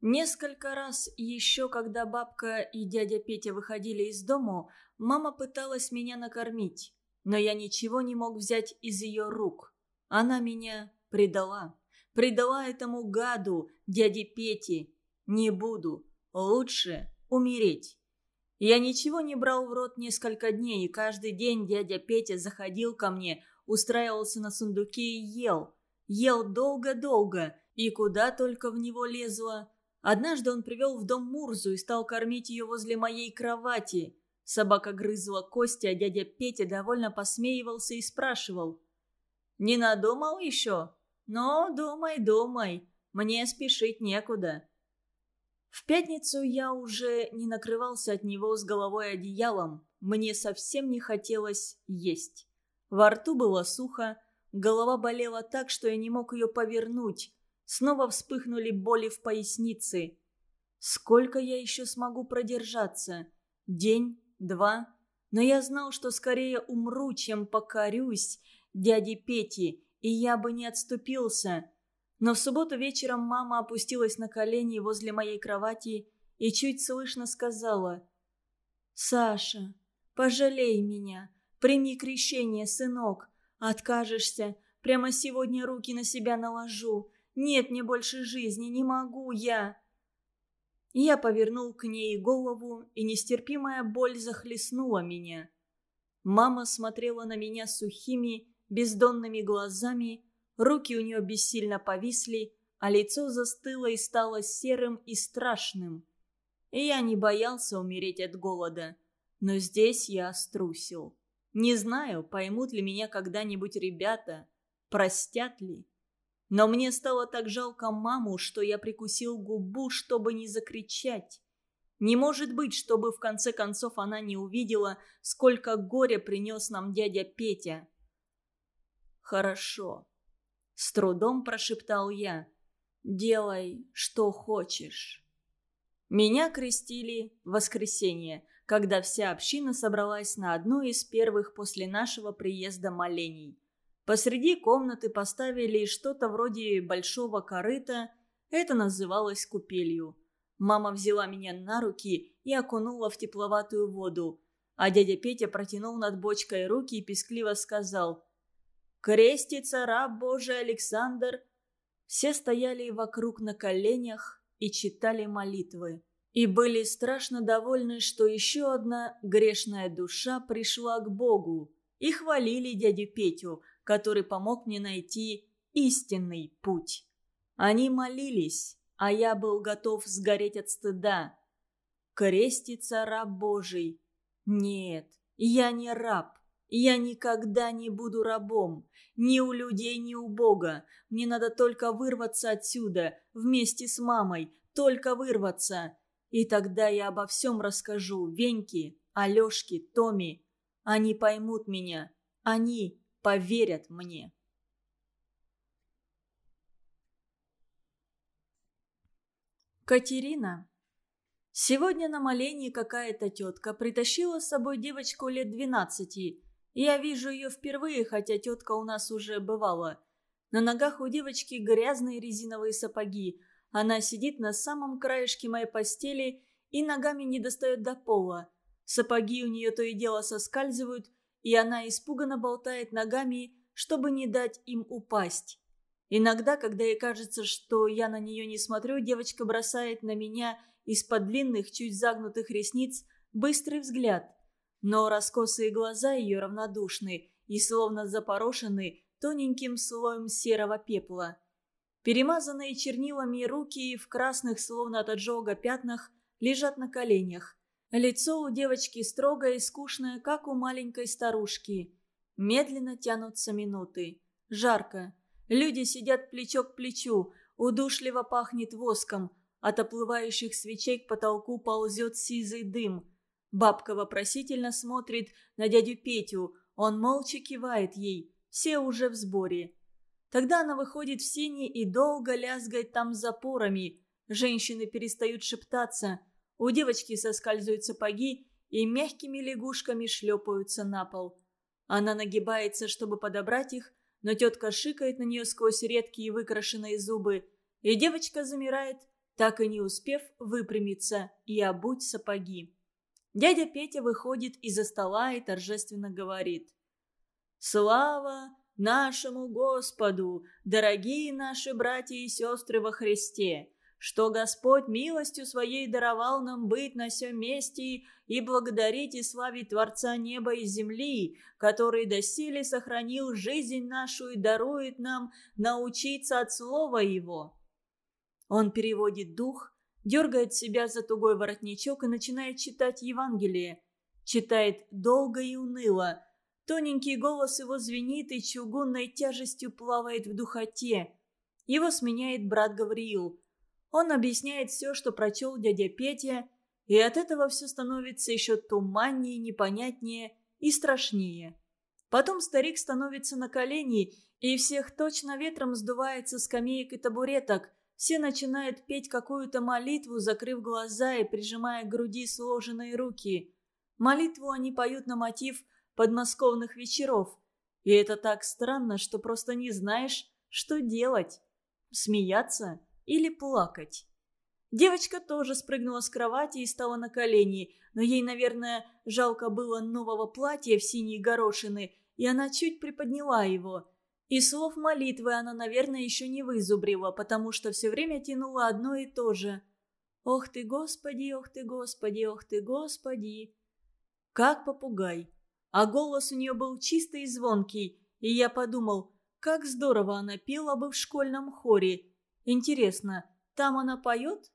Несколько раз еще, когда бабка и дядя Петя выходили из дому, мама пыталась меня накормить, но я ничего не мог взять из ее рук. Она меня предала. Предала этому гаду, дяде Пете. Не буду. Лучше умереть. Я ничего не брал в рот несколько дней, и каждый день дядя Петя заходил ко мне, устраивался на сундуке и ел. Ел долго-долго, и куда только в него лезло. Однажды он привел в дом Мурзу и стал кормить ее возле моей кровати. Собака грызла кости, а дядя Петя довольно посмеивался и спрашивал. «Не надумал еще? Ну, думай, думай. Мне спешить некуда». В пятницу я уже не накрывался от него с головой одеялом. Мне совсем не хотелось есть. Во рту было сухо, голова болела так, что я не мог ее повернуть. Снова вспыхнули боли в пояснице. Сколько я еще смогу продержаться? День? Два? Но я знал, что скорее умру, чем покорюсь дяде Пети, и я бы не отступился. Но в субботу вечером мама опустилась на колени возле моей кровати и чуть слышно сказала «Саша, пожалей меня, прими крещение, сынок. Откажешься, прямо сегодня руки на себя наложу. Нет мне больше жизни, не могу я». Я повернул к ней голову, и нестерпимая боль захлестнула меня. Мама смотрела на меня сухими, бездонными глазами, Руки у нее бессильно повисли, а лицо застыло и стало серым и страшным. И я не боялся умереть от голода, но здесь я струсил. Не знаю, поймут ли меня когда-нибудь ребята. простят ли? Но мне стало так жалко маму, что я прикусил губу, чтобы не закричать. Не может быть, чтобы в конце концов она не увидела, сколько горя принес нам дядя Петя. «Хорошо», — с трудом прошептал я. «Делай, что хочешь». Меня крестили в воскресенье, когда вся община собралась на одну из первых после нашего приезда молений. Посреди комнаты поставили что-то вроде большого корыта. Это называлось купелью. Мама взяла меня на руки и окунула в тепловатую воду. А дядя Петя протянул над бочкой руки и пескливо сказал «Крестится раб Божий Александр». Все стояли вокруг на коленях и читали молитвы. И были страшно довольны, что еще одна грешная душа пришла к Богу. И хвалили дядю Петю – который помог мне найти истинный путь. Они молились, а я был готов сгореть от стыда. Крестится раб Божий. Нет, я не раб. Я никогда не буду рабом. Ни у людей, ни у Бога. Мне надо только вырваться отсюда, вместе с мамой. Только вырваться. И тогда я обо всем расскажу Веньке, Алешке, Томе. Они поймут меня. Они поверят мне. Катерина. Сегодня на молении какая-то тетка притащила с собой девочку лет двенадцати. Я вижу ее впервые, хотя тетка у нас уже бывала. На ногах у девочки грязные резиновые сапоги. Она сидит на самом краешке моей постели и ногами не достает до пола. Сапоги у нее то и дело соскальзывают, и она испуганно болтает ногами, чтобы не дать им упасть. Иногда, когда ей кажется, что я на нее не смотрю, девочка бросает на меня из-под длинных, чуть загнутых ресниц быстрый взгляд. Но раскосые глаза ее равнодушны и словно запорошены тоненьким слоем серого пепла. Перемазанные чернилами руки в красных, словно от отжога пятнах, лежат на коленях. Лицо у девочки строгое и скучное, как у маленькой старушки. Медленно тянутся минуты. Жарко. Люди сидят плечо к плечу. Удушливо пахнет воском. От оплывающих свечей к потолку ползет сизый дым. Бабка вопросительно смотрит на дядю Петю. Он молча кивает ей. Все уже в сборе. Тогда она выходит в синий и долго лязгает там запорами. Женщины перестают шептаться – у девочки соскальзывают сапоги и мягкими лягушками шлепаются на пол. Она нагибается, чтобы подобрать их, но тетка шикает на нее сквозь редкие выкрашенные зубы, и девочка замирает, так и не успев выпрямиться и обуть сапоги. Дядя Петя выходит из-за стола и торжественно говорит. «Слава нашему Господу, дорогие наши братья и сестры во Христе! что Господь милостью Своей даровал нам быть на сем месте и благодарить и славить Творца неба и земли, который доселе сохранил жизнь нашу и дарует нам научиться от Слова Его». Он переводит дух, дергает себя за тугой воротничок и начинает читать Евангелие. Читает долго и уныло. Тоненький голос его звенит и чугунной тяжестью плавает в духоте. Его сменяет брат Гавриил – он объясняет все, что прочел дядя Петя, и от этого все становится еще туманнее, непонятнее и страшнее. Потом старик становится на колени, и всех точно ветром сдувается скамеек и табуреток. Все начинают петь какую-то молитву, закрыв глаза и прижимая к груди сложенные руки. Молитву они поют на мотив подмосковных вечеров. И это так странно, что просто не знаешь, что делать. Смеяться – или плакать. Девочка тоже спрыгнула с кровати и стала на колени, но ей, наверное, жалко было нового платья в синие горошины, и она чуть приподняла его. И слов молитвы она, наверное, еще не вызубрила, потому что все время тянула одно и то же. «Ох ты, Господи, ох ты, Господи, ох ты, Господи!» Как попугай. А голос у нее был чистый и звонкий, и я подумал, как здорово она пела бы в школьном хоре – Интересно, там она поет?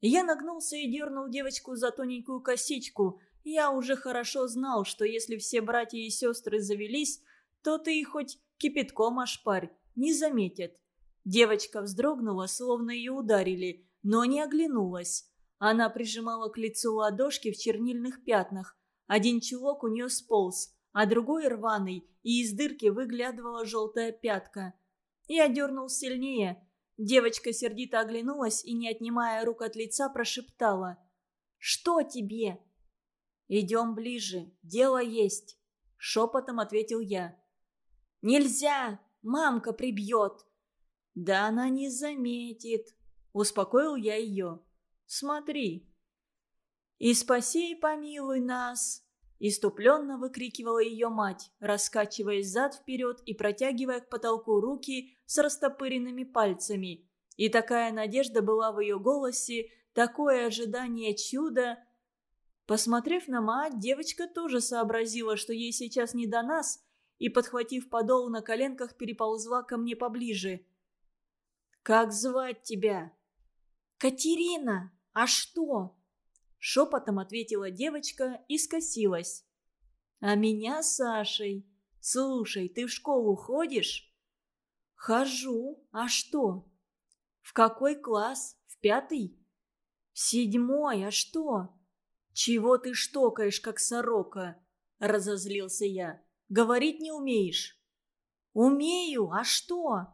Я нагнулся и дернул девочку за тоненькую косичку. Я уже хорошо знал, что если все братья и сестры завелись, то ты хоть кипятком ошпарь, не заметят. Девочка вздрогнула, словно ее ударили, но не оглянулась. Она прижимала к лицу ладошки в чернильных пятнах. Один чулок у нее сполз, а другой рваный, и из дырки выглядывала желтая пятка. Я дернул сильнее. Девочка сердито оглянулась и, не отнимая рук от лица, прошептала. «Что тебе?» «Идем ближе, дело есть», — шепотом ответил я. «Нельзя! Мамка прибьет!» «Да она не заметит», — успокоил я ее. «Смотри». «И спаси и помилуй нас!» Иступленно выкрикивала ее мать, раскачиваясь зад-вперед и протягивая к потолку руки с растопыренными пальцами. И такая надежда была в ее голосе, такое ожидание чуда. Посмотрев на мать, девочка тоже сообразила, что ей сейчас не до нас, и, подхватив подол на коленках, переползла ко мне поближе. «Как звать тебя?» «Катерина! А что?» Шепотом ответила девочка и скосилась. «А меня Сашей. Слушай, ты в школу ходишь?» «Хожу. А что?» «В какой класс? В пятый?» «В седьмой. А что?» «Чего ты штокаешь, как сорока?» – разозлился я. «Говорить не умеешь?» «Умею. А что?»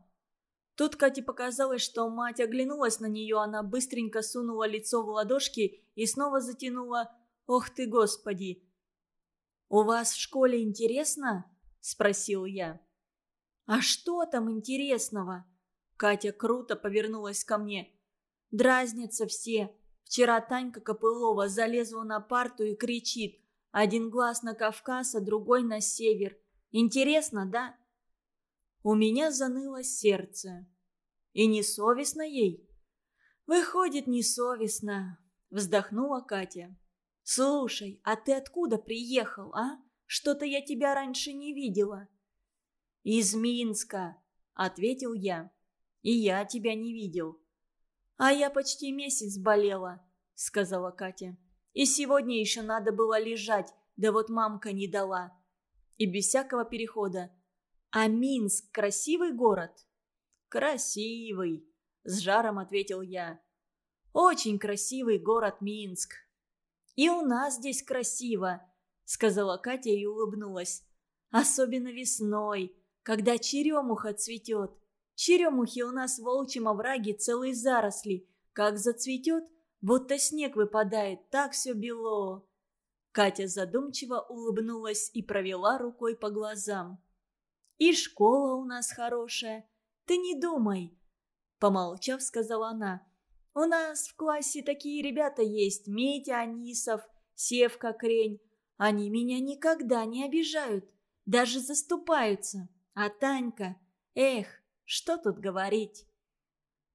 Тут Кате показалось, что мать оглянулась на нее, она быстренько сунула лицо в ладошки и снова затянула «Ох ты, Господи!» «У вас в школе интересно?» – спросил я. «А что там интересного?» Катя круто повернулась ко мне. «Дразнятся все. Вчера Танька Копылова залезла на парту и кричит. Один глаз на Кавказ, а другой на север. Интересно, да?» У меня заныло сердце. И не совестно ей? Выходит, не совестно, вздохнула Катя. Слушай, а ты откуда приехал, а? Что-то я тебя раньше не видела. Из Минска, ответил я. И я тебя не видел. А я почти месяц болела, сказала Катя. И сегодня еще надо было лежать, да вот мамка не дала. И без всякого перехода. «А Минск красивый город?» «Красивый», — с жаром ответил я. «Очень красивый город Минск». «И у нас здесь красиво», — сказала Катя и улыбнулась. «Особенно весной, когда черемуха цветет. Черемухи у нас в волчьем овраге целые заросли. Как зацветет, будто снег выпадает, так все бело». Катя задумчиво улыбнулась и провела рукой по глазам. И школа у нас хорошая. Ты не думай. Помолчав, сказала она. У нас в классе такие ребята есть. Митя Анисов, Севка Крень. Они меня никогда не обижают. Даже заступаются. А Танька... Эх, что тут говорить?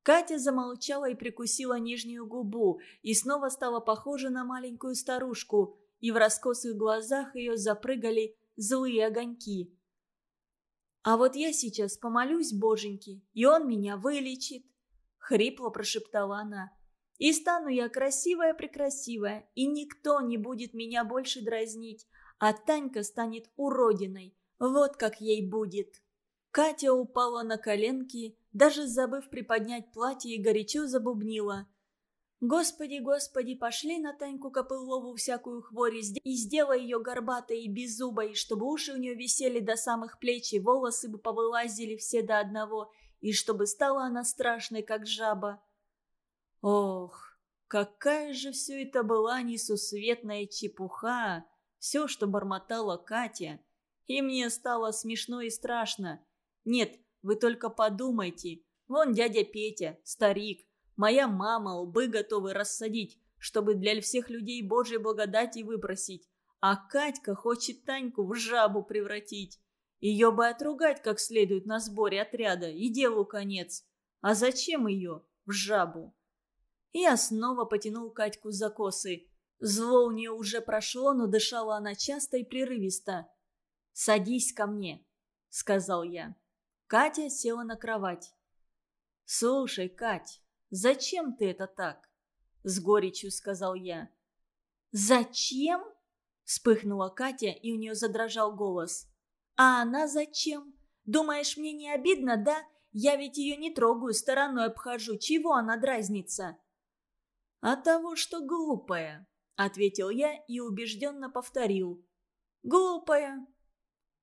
Катя замолчала и прикусила нижнюю губу, и снова стала похожа на маленькую старушку, и в раскосых глазах ее запрыгали злые огоньки. А вот я сейчас помолюсь Боженьке, и он меня вылечит. Хрипло прошептала она. И стану я красивая-прекрасивая, и никто не будет меня больше дразнить, а Танька станет уродиной. Вот как ей будет. Катя упала на коленки, даже забыв приподнять платье и горячо забубнила. Господи, господи, пошли на Таньку Копылову всякую хворь и сделай ее горбатой и беззубой, чтобы уши у нее висели до самых плеч и волосы бы повылазили все до одного, и чтобы стала она страшной, как жаба. Ох, какая же все это была несусветная чепуха, все, что бормотала Катя. И мне стало смешно и страшно. Нет, вы только подумайте, вон дядя Петя, старик, Моя мама лбы готовы рассадить, чтобы для всех людей Божьей благодати выпросить. А Катька хочет Таньку в жабу превратить. Ее бы отругать как следует на сборе отряда, и делу конец. А зачем ее в жабу? Я снова потянул Катьку за косы. Зло у нее уже прошло, но дышала она часто и прерывисто. «Садись ко мне», — сказал я. Катя села на кровать. «Слушай, Кать, Зачем ты это так?» С горечью сказал я. «Зачем?» Вспыхнула Катя, и у нее задрожал голос. А она зачем? Думаешь, мне не обидно, да? Я ведь ее не трогаю, стороной обхожу. Чего она дразнится?» «От того, что глупая», — ответил я и убежденно повторил. «Глупая».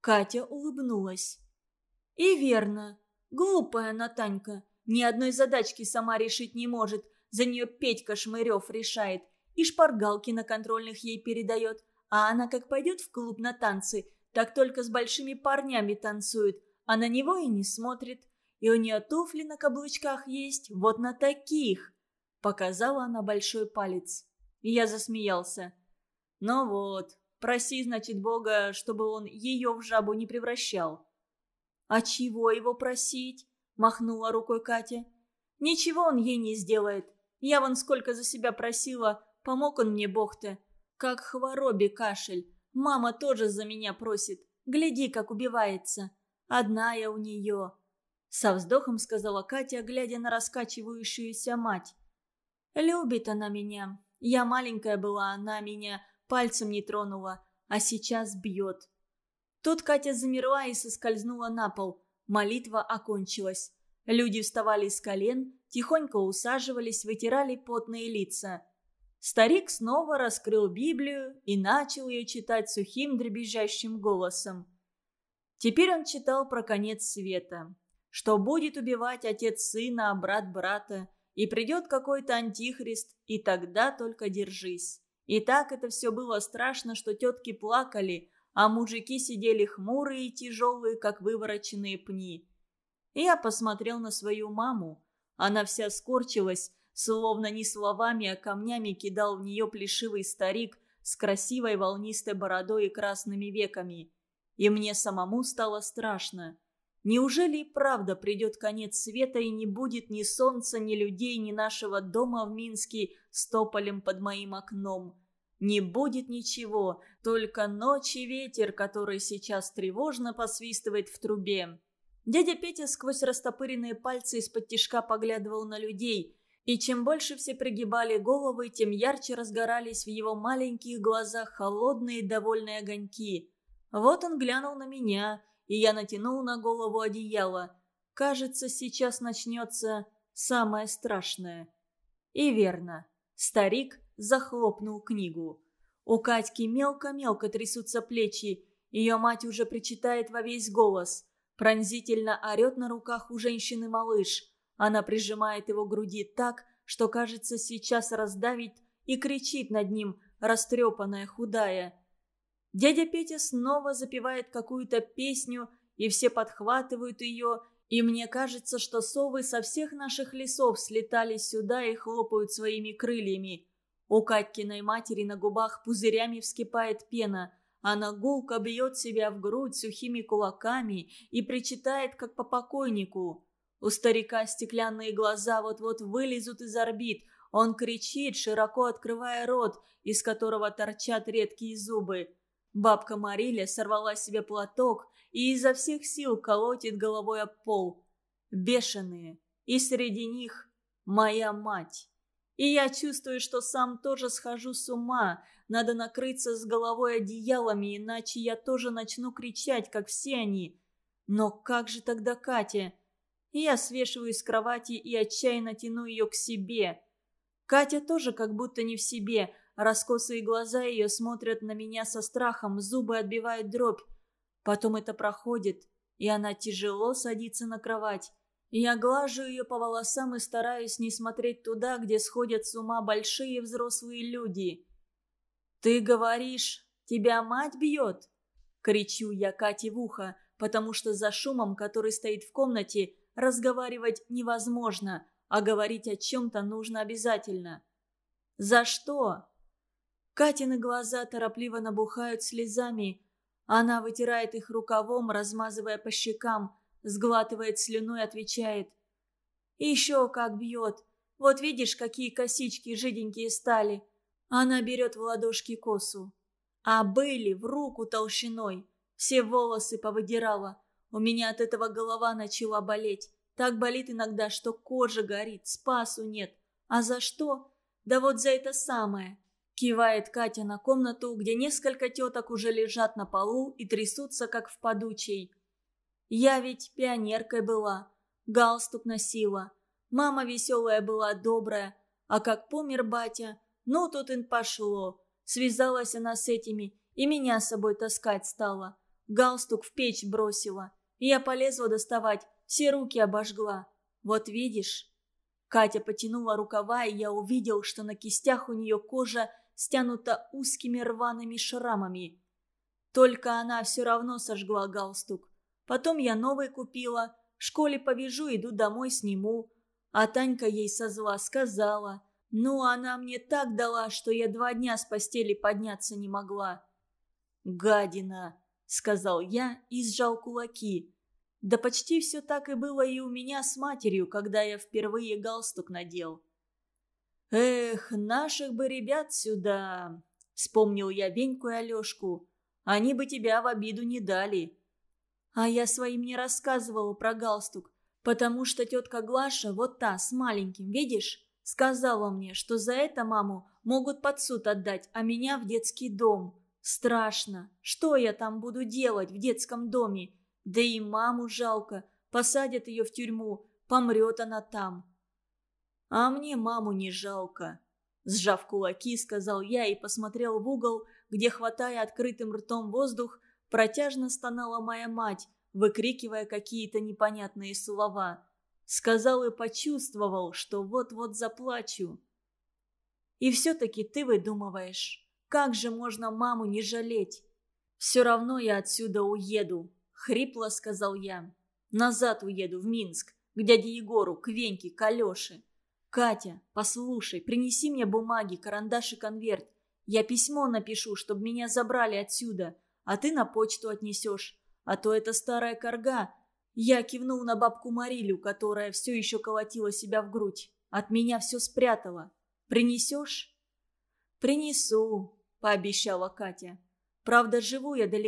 Катя улыбнулась. «И верно. Глупая она, Танька. Ни одной задачки сама решить не может. За нее Петька Шмырев решает. И шпаргалки на контрольных ей передает. А она как пойдет в клуб на танцы, так только с большими парнями танцует, а на него и не смотрит. И у нее туфли на каблучках есть, вот на таких. Показала она большой палец. И я засмеялся. Ну вот, проси, значит, Бога, чтобы он ее в жабу не превращал. А чего его просить? Махнула рукой Катя. Ничего он ей не сделает. Я вон сколько за себя просила, помог он мне Бог-то. Как хворобе кашель. Мама тоже за меня просит. Гляди, как убивается. Одна я у нее. Со вздохом сказала Катя, глядя на раскачивающуюся мать. «Любит она меня. Я маленькая была, она меня пальцем не тронула, а сейчас бьет». Тут Катя замерла и соскользнула на пол. Молитва окончилась. Люди вставали с колен, тихонько усаживались, вытирали потные лица. Старик снова раскрыл Библию и начал ее читать сухим дребезжащим голосом. Теперь он читал про конец света, что будет убивать отец сына, а брат брата, и придет какой-то антихрист, и тогда только держись. И так это все было страшно, что тетки плакали, а мужики сидели хмурые и тяжелые, как вывороченные пни. Я посмотрел на свою маму. Она вся скорчилась, словно не словами, а камнями кидал в нее плешивый старик с красивой волнистой бородой и красными веками. И мне самому стало страшно. Неужели и правда придет конец света и не будет ни солнца, ни людей, ни нашего дома в Минске с тополем под моим окном? Не будет ничего, только ночь и ветер, который сейчас тревожно посвистывает в трубе. Дядя Петя сквозь растопыренные пальцы из-под тишка поглядывал на людей, и чем больше все пригибали головы, тем ярче разгорались в его маленьких глазах холодные довольные огоньки. Вот он глянул на меня, и я натянул на голову одеяло. Кажется, сейчас начнется самое страшное. И верно. Старик захлопнул книгу. У Катьки мелко-мелко трясутся плечи. Ее мать уже причитает во весь голос. Пронзительно орет на руках у женщины малыш. Она прижимает его груди так, что, кажется, сейчас раздавит и кричит над ним, растрепанная, худая. Дядя Петя снова запевает какую-то песню, и все подхватывают ее, и мне кажется, что совы со всех наших лесов слетали сюда и хлопают своими крыльями. У Катькиной матери на губах пузырями вскипает пена. Она гулко бьет себя в грудь сухими кулаками и причитает, как по покойнику. У старика стеклянные глаза вот-вот вылезут из орбит. Он кричит, широко открывая рот, из которого торчат редкие зубы. Бабка Мариля сорвала себе платок и изо всех сил колотит головой об пол. Бешеные. И среди них моя мать. И я чувствую, что сам тоже схожу с ума. Надо накрыться с головой одеялами, иначе я тоже начну кричать, как все они. Но как же тогда Катя? Я свешиваюсь с кровати и отчаянно тяну ее к себе. Катя тоже как будто не в себе. Раскосые глаза ее смотрят на меня со страхом, зубы отбивают дробь. Потом это проходит, и она тяжело садится на кровать. Я глажу ее по волосам и стараюсь не смотреть туда, где сходят с ума большие взрослые люди. «Ты говоришь, тебя мать бьет?» Кричу я Кате в ухо, потому что за шумом, который стоит в комнате, разговаривать невозможно, а говорить о чем-то нужно обязательно. «За что?» Катины глаза торопливо набухают слезами. Она вытирает их рукавом, размазывая по щекам, сглатывает слюну и отвечает. «Еще как бьет. Вот видишь, какие косички жиденькие стали». Она берет в ладошки косу. А были в руку толщиной. Все волосы повыдирала. У меня от этого голова начала болеть. Так болит иногда, что кожа горит, спасу нет. А за что? Да вот за это самое. Кивает Катя на комнату, где несколько теток уже лежат на полу и трясутся, как в подучей. Я ведь пионеркой была, галстук носила. Мама веселая была, добрая. А как помер батя, ну тут и пошло. Связалась она с этими и меня с собой таскать стала. Галстук в печь бросила. Я полезла доставать, все руки обожгла. Вот видишь? Катя потянула рукава, и я увидел, что на кистях у нее кожа стянута узкими рваными шрамами. Только она все равно сожгла галстук. Потом я новый купила, в школе повяжу, иду домой сниму. А Танька ей со зла сказала. Ну, она мне так дала, что я два дня с постели подняться не могла. «Гадина!» — сказал я и сжал кулаки. Да почти все так и было и у меня с матерью, когда я впервые галстук надел. «Эх, наших бы ребят сюда!» — вспомнил я Веньку и Алешку. «Они бы тебя в обиду не дали». А я своим не рассказывала про галстук, потому что тетка Глаша, вот та, с маленьким, видишь, сказала мне, что за это маму могут под суд отдать, а меня в детский дом. Страшно. Что я там буду делать в детском доме? Да и маму жалко. Посадят ее в тюрьму, помрет она там. «А мне маму не жалко», – сжав кулаки, сказал я и посмотрел в угол, где, хватая открытым ртом воздух, протяжно стонала моя мать, выкрикивая какие-то непонятные слова. Сказал и почувствовал, что вот-вот заплачу. «И все-таки ты выдумываешь, как же можно маму не жалеть? Все равно я отсюда уеду», — хрипло сказал я. «Назад уеду, в Минск, к дяде Егору, к Веньке, к Алёше. «Катя, послушай, принеси мне бумаги, карандаш и конверт. Я письмо напишу, чтобы меня забрали отсюда, а ты на почту отнесешь. А то это старая корга». Я кивнул на бабку Марилю, которая все еще колотила себя в грудь. От меня все спрятала. «Принесешь?» «Принесу», — пообещала Катя. «Правда, живу я далеко